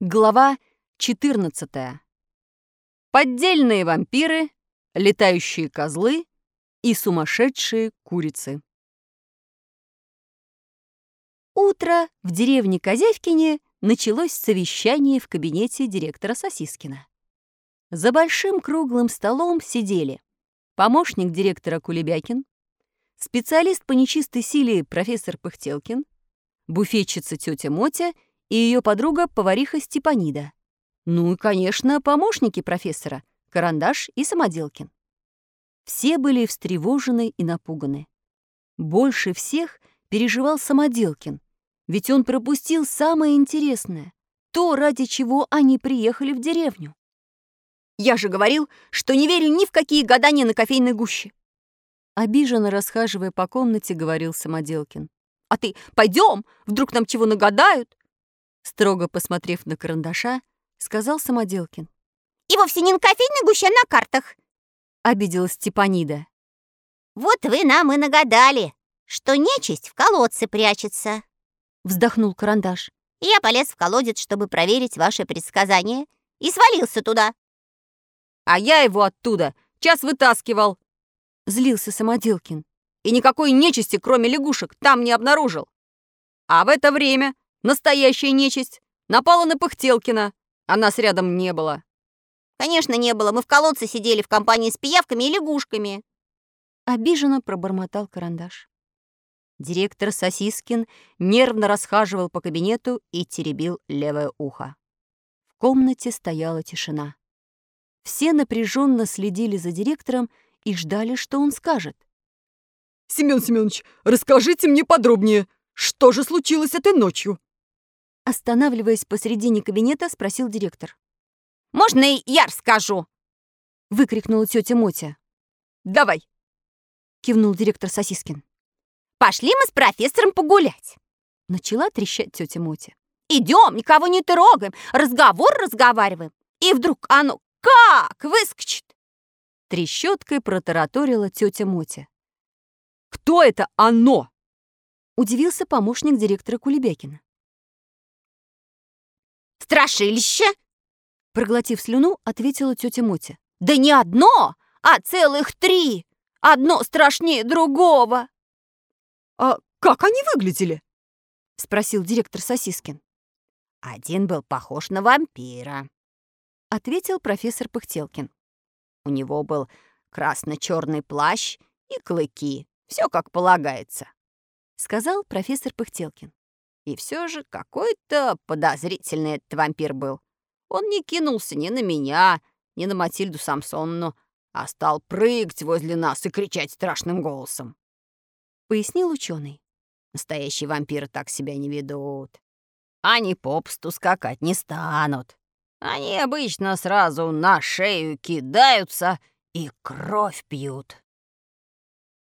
Глава 14. Поддельные вампиры, летающие козлы и сумасшедшие курицы. Утро в деревне Козявкине началось совещание в кабинете директора Сосискина. За большим круглым столом сидели помощник директора Кулебякин, специалист по нечистой силе профессор Пыхтелкин, буфетчица тетя Мотя — и ее подруга-повариха Степанида. Ну и, конечно, помощники профессора — Карандаш и Самоделкин. Все были встревожены и напуганы. Больше всех переживал Самоделкин, ведь он пропустил самое интересное — то, ради чего они приехали в деревню. «Я же говорил, что не верю ни в какие гадания на кофейной гуще!» Обиженно расхаживая по комнате, говорил Самоделкин. «А ты пойдем, вдруг нам чего нагадают?» Строго посмотрев на карандаша, сказал Самоделкин. «И вовсе не на кофейной гуще, а на картах!» Обиделась Степанида. «Вот вы нам и нагадали, что нечисть в колодце прячется!» Вздохнул карандаш. «Я полез в колодец, чтобы проверить ваше предсказание, и свалился туда!» «А я его оттуда час вытаскивал!» Злился Самоделкин. «И никакой нечисти, кроме лягушек, там не обнаружил! А в это время Настоящая нечисть напала на Пыхтелкина, а нас рядом не было. Конечно, не было. Мы в колодце сидели в компании с пиявками и лягушками. Обиженно пробормотал карандаш. Директор Сосискин нервно расхаживал по кабинету и теребил левое ухо. В комнате стояла тишина. Все напряженно следили за директором и ждали, что он скажет. «Семён Семёнович, расскажите мне подробнее, что же случилось этой ночью?» Останавливаясь посредине кабинета, спросил директор. «Можно и я расскажу?» — выкрикнула тетя Мотя. «Давай!» — кивнул директор Сосискин. «Пошли мы с профессором погулять!» Начала трещать тетя Мотя. «Идем, никого не трогаем, разговор разговариваем, и вдруг оно как выскочит!» Трещоткой протараторила тетя Мотя. «Кто это оно?» Удивился помощник директора Кулебякина. «Страшилище!» Проглотив слюну, ответила тетя Мотя. «Да не одно, а целых три! Одно страшнее другого!» «А как они выглядели?» — спросил директор Сосискин. «Один был похож на вампира», — ответил профессор Пыхтелкин. «У него был красно-черный плащ и клыки, все как полагается», — сказал профессор Пыхтелкин. И все же какой-то подозрительный этот вампир был. Он не кинулся ни на меня, ни на Матильду Самсонну, а стал прыгать возле нас и кричать страшным голосом. Пояснил ученый. Настоящие вампиры так себя не ведут. Они попсту скакать не станут. Они обычно сразу на шею кидаются и кровь пьют.